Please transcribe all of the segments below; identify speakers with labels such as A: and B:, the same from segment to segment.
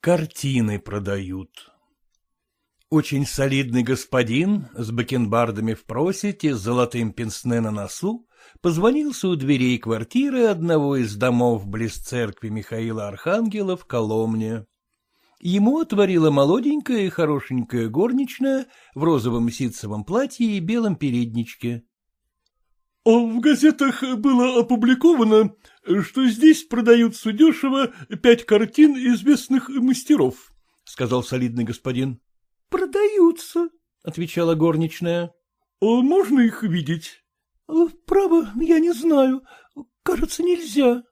A: Картины продают. Очень солидный господин с бакенбардами в просете, с золотым пенсне на носу, позвонился у дверей квартиры одного из домов близ церкви Михаила Архангела в Коломне. Ему отворила молоденькая и хорошенькая горничная в розовом ситцевом платье и белом передничке.
B: — А в газетах было опубликовано, что здесь продаются дешево пять картин известных мастеров, — сказал солидный господин.
C: — Продаются, — отвечала горничная.
B: — А можно их видеть?
C: — Право, я не знаю. Кажется, нельзя.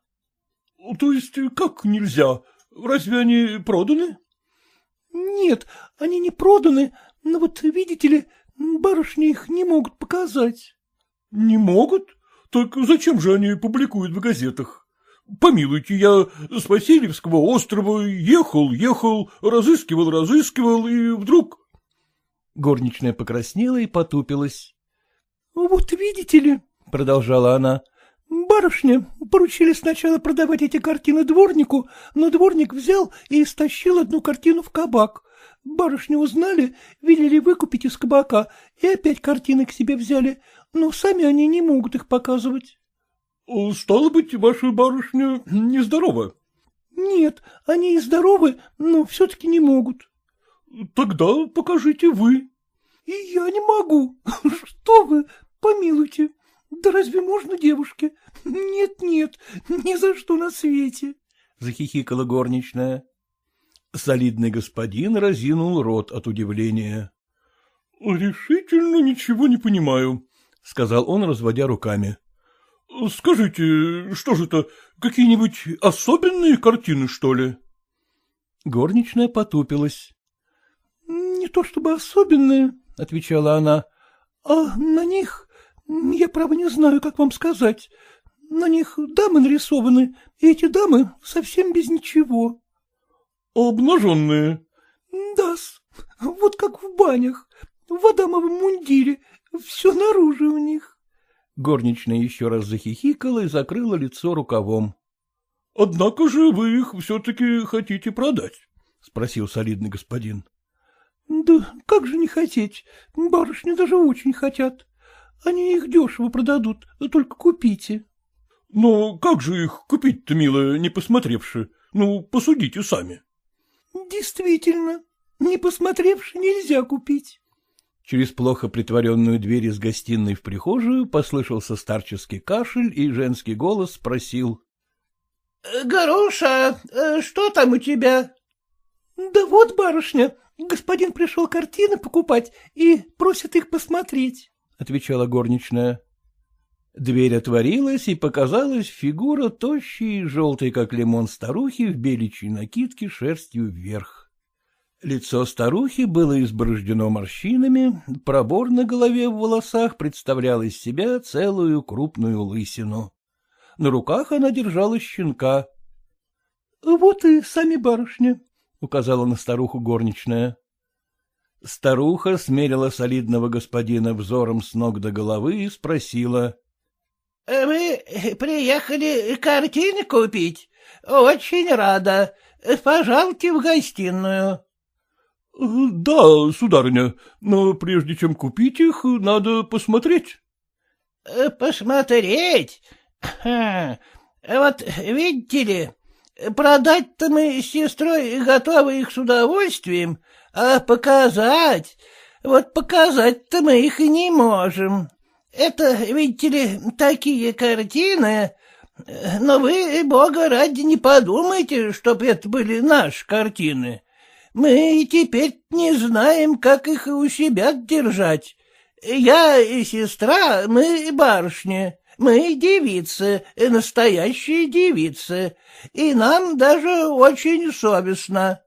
B: — То есть как нельзя? Разве они проданы?
C: — Нет, они не проданы, но вот, видите ли, барышни их не могут показать.
B: — Не могут? Так зачем же они публикуют в газетах? Помилуйте, я с Васильевского острова ехал, ехал, разыскивал, разыскивал, и вдруг...
A: Горничная покраснела и потупилась.
C: — Вот видите ли, — продолжала она, — барышня поручили сначала продавать эти картины дворнику, но дворник взял и стащил одну картину в кабак. Барышню узнали, велели выкупить из кабака, и опять картины к себе взяли, но сами они не могут их показывать.
B: — Стало быть, ваша барышня нездорова?
C: — Нет, они и здоровы, но все-таки не могут.
B: — Тогда покажите вы.
C: — И я не могу. Что вы, помилуйте. Да разве можно девушке? Нет-нет, ни за что на свете. — захихикала горничная.
A: Солидный господин разинул рот от удивления.
B: — Решительно ничего не понимаю, — сказал он, разводя руками. — Скажите, что же это, какие-нибудь особенные картины, что ли?
A: Горничная потупилась.
C: — Не то чтобы особенные, — отвечала она, — а на них, я, право, не знаю, как вам сказать, на них дамы нарисованы, и эти дамы совсем без ничего.
B: Обнаженные?
C: Да-с, вот как в банях, в адамовом мундире, все наружу у них.
A: Горничная еще раз захихикала и закрыла лицо рукавом.
B: — Однако же вы их все-таки хотите продать? — спросил солидный господин.
C: — Да как же не хотеть? Барышни даже очень хотят. Они их дешево продадут, только купите.
B: — Но как же их купить-то, милая, не посмотревши? Ну, посудите сами.
C: — Действительно, не посмотревши нельзя купить.
A: Через плохо притворенную дверь из гостиной в прихожую послышался старческий кашель, и женский голос спросил.
D: — Горуша, э, что там у тебя?
C: — Да вот, барышня, господин пришел картины покупать и просит их посмотреть, — отвечала горничная.
A: Дверь отворилась, и показалась фигура тощей желтой, как лимон старухи, в беличьей накидке шерстью вверх. Лицо старухи было изборождено морщинами, пробор на голове в волосах представлял из себя целую крупную лысину. На руках она держала щенка.
C: — Вот и сами барышня, — указала на старуху горничная.
A: Старуха смерила солидного господина взором с ног до головы и спросила.
D: Э, — Вы приехали картины купить? Очень рада. Пожалуйте в гостиную.
B: — Да, сударыня, но прежде чем купить их, надо посмотреть.
D: Э, — Посмотреть? Вот видите ли, продать-то мы с сестрой готовы их с удовольствием, а показать, вот показать-то мы их и не можем. Это, видите ли, такие картины, но вы, бога ради, не подумайте, чтоб это были наши картины. Мы теперь не знаем, как их у себя держать. Я и сестра, мы барышни, мы девицы, настоящие девицы, и нам даже очень совестно.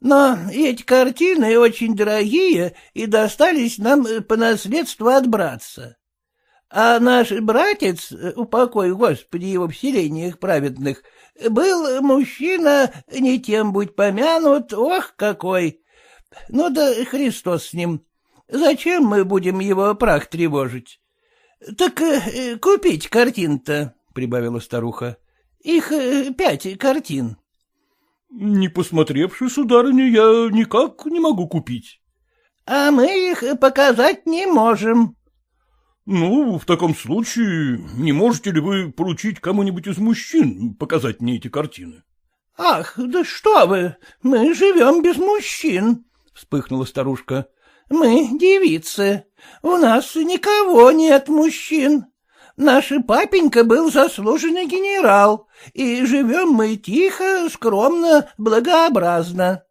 D: Но эти картины очень дорогие и достались нам по наследству от братца. А наш братец, упокой, Господи, его в селениях праведных, был мужчина, не тем будь помянут, ох, какой! Ну да Христос с ним. Зачем мы будем его прах тревожить? Так э, купить картин-то, — прибавила старуха. — Их э, пять картин.
B: — Не посмотревши, сударыня, я никак не могу купить.
D: — А мы их показать не можем.
B: — Ну, в таком случае, не можете ли вы поручить кому-нибудь из мужчин показать мне эти картины?
D: — Ах, да что вы, мы живем без мужчин, — вспыхнула старушка. — Мы девицы, у нас никого нет мужчин. Наш папенька был заслуженный генерал, и живем мы тихо, скромно, благообразно.
B: —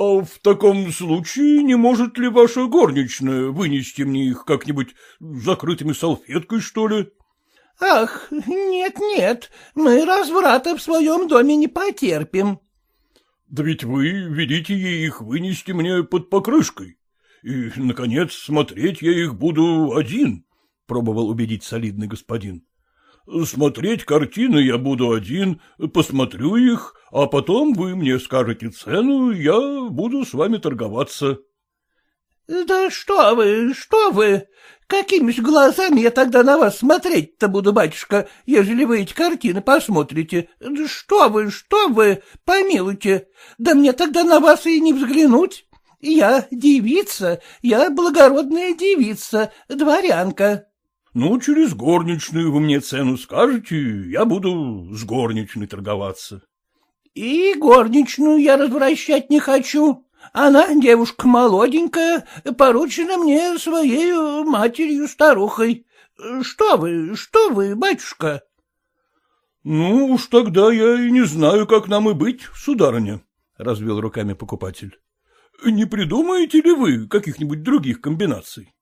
B: А в таком случае не может ли ваша горничная вынести мне их как-нибудь закрытыми салфеткой, что ли?
D: — Ах, нет-нет, мы разврата в своем доме не потерпим.
B: — Да ведь вы велите ей их вынести мне под покрышкой. И, наконец, смотреть я их буду один. — пробовал убедить солидный господин. — Смотреть картины я буду один, посмотрю их, а потом вы мне скажете цену, я буду с вами торговаться.
D: — Да что вы, что вы! Какими ж глазами я тогда на вас смотреть-то буду, батюшка, ежели вы эти картины посмотрите? Да что вы, что вы, помилуйте, да мне тогда на вас и не взглянуть. Я девица, я благородная девица, дворянка.
B: Ну, через горничную вы мне цену скажете, я буду с горничной торговаться.
D: — И горничную я развращать не хочу. Она девушка молоденькая, поручена мне своей матерью-старухой. Что вы, что вы, батюшка?
B: — Ну уж тогда я и не знаю, как нам и быть, сударыня, — развел руками покупатель. — Не придумаете ли вы каких-нибудь других комбинаций?
D: —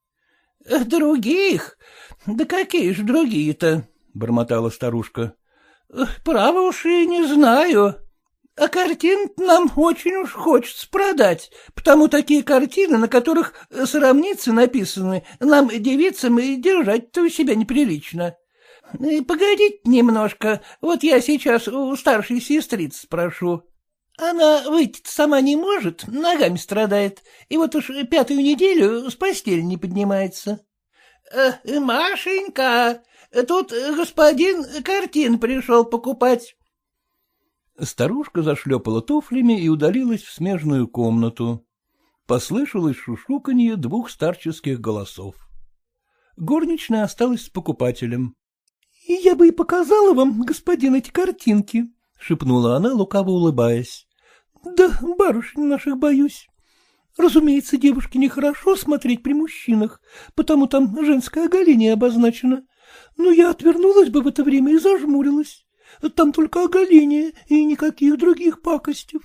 D: Других? Да какие ж другие-то? — бормотала старушка. — Право уж и не знаю. А картин нам очень уж хочется продать, потому такие картины, на которых сравницы написаны, нам, девицам, и держать-то у себя неприлично. Погодите немножко, вот я сейчас у старшей сестрицы спрошу. Она выйти сама не может, ногами страдает, и вот уж пятую неделю с постели не поднимается. Э, — Машенька, тут господин картин пришел покупать.
A: Старушка зашлепала туфлями и удалилась в смежную комнату. Послышалось шушуканье двух старческих голосов. Горничная осталась с покупателем. — Я бы и показала вам, господин, эти картинки, — шепнула она, лукаво улыбаясь. — Да барышни наших боюсь. Разумеется, девушке нехорошо смотреть при мужчинах, потому там женское оголение обозначено. Но я отвернулась бы в это время и зажмурилась. Там только оголение и никаких других пакостей.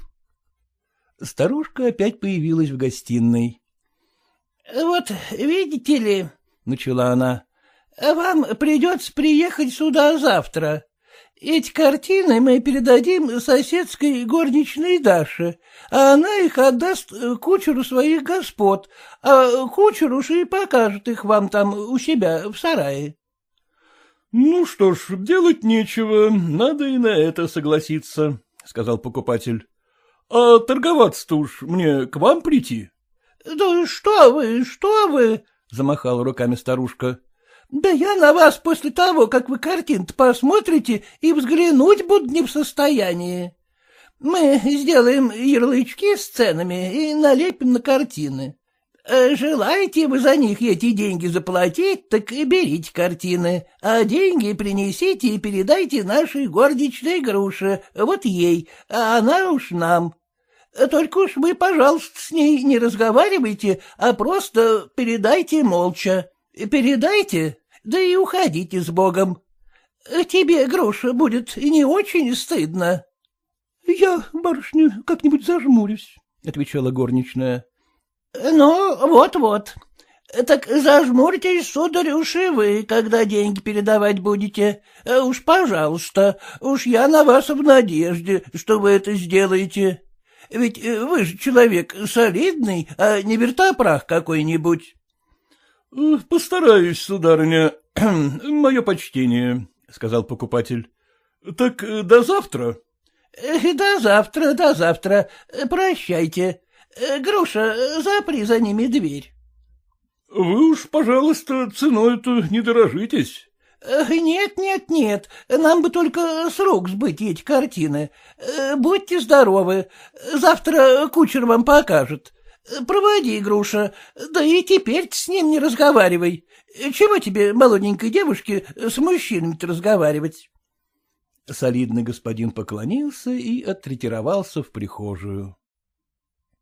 A: Старушка опять появилась в гостиной.
D: — Вот видите ли, — начала она, — вам придется приехать сюда завтра. Эти картины мы передадим соседской горничной Даше, а она их отдаст кучеру своих господ, а кучер уж и покажет их вам там у себя в сарае.
B: — Ну что ж, делать нечего, надо и на это согласиться, — сказал покупатель. — А торговаться-то уж мне к вам прийти?
D: — Да что вы, что вы, — замахала руками старушка. Да я на вас после того, как вы картин посмотрите, и взглянуть буду не в состоянии. Мы сделаем ярлычки с ценами и налепим на картины. Э, желаете вы за них эти деньги заплатить, так и берите картины, а деньги принесите и передайте нашей гордичной груше, вот ей, а она уж нам. Только уж вы, пожалуйста, с ней не разговаривайте, а просто передайте молча. Передайте, да и уходите с Богом. Тебе, Груша, будет не очень стыдно.
C: — Я, барышня, как-нибудь зажмурюсь, — отвечала горничная.
D: — Ну, вот-вот. Так зажмурьтесь, сударь, уж и вы, когда деньги передавать будете. Уж, пожалуйста, уж я на вас в надежде, что вы это сделаете. Ведь вы же человек солидный, а не вертопрах какой-нибудь.
B: — Постараюсь, сударыня, мое почтение, — сказал покупатель. — Так до завтра?
D: — До завтра, до завтра. Прощайте. Груша, запри за ними дверь.
B: — Вы уж, пожалуйста, ценой-то не дорожитесь.
D: Нет, нет, нет, нам бы только срок сбыть эти картины. Будьте здоровы, завтра кучер вам покажет. Проводи, Груша, да и теперь с ним не разговаривай. Чего тебе, молоденькой девушке, с мужчинами-то разговаривать?
A: Солидный господин поклонился и отретировался в прихожую.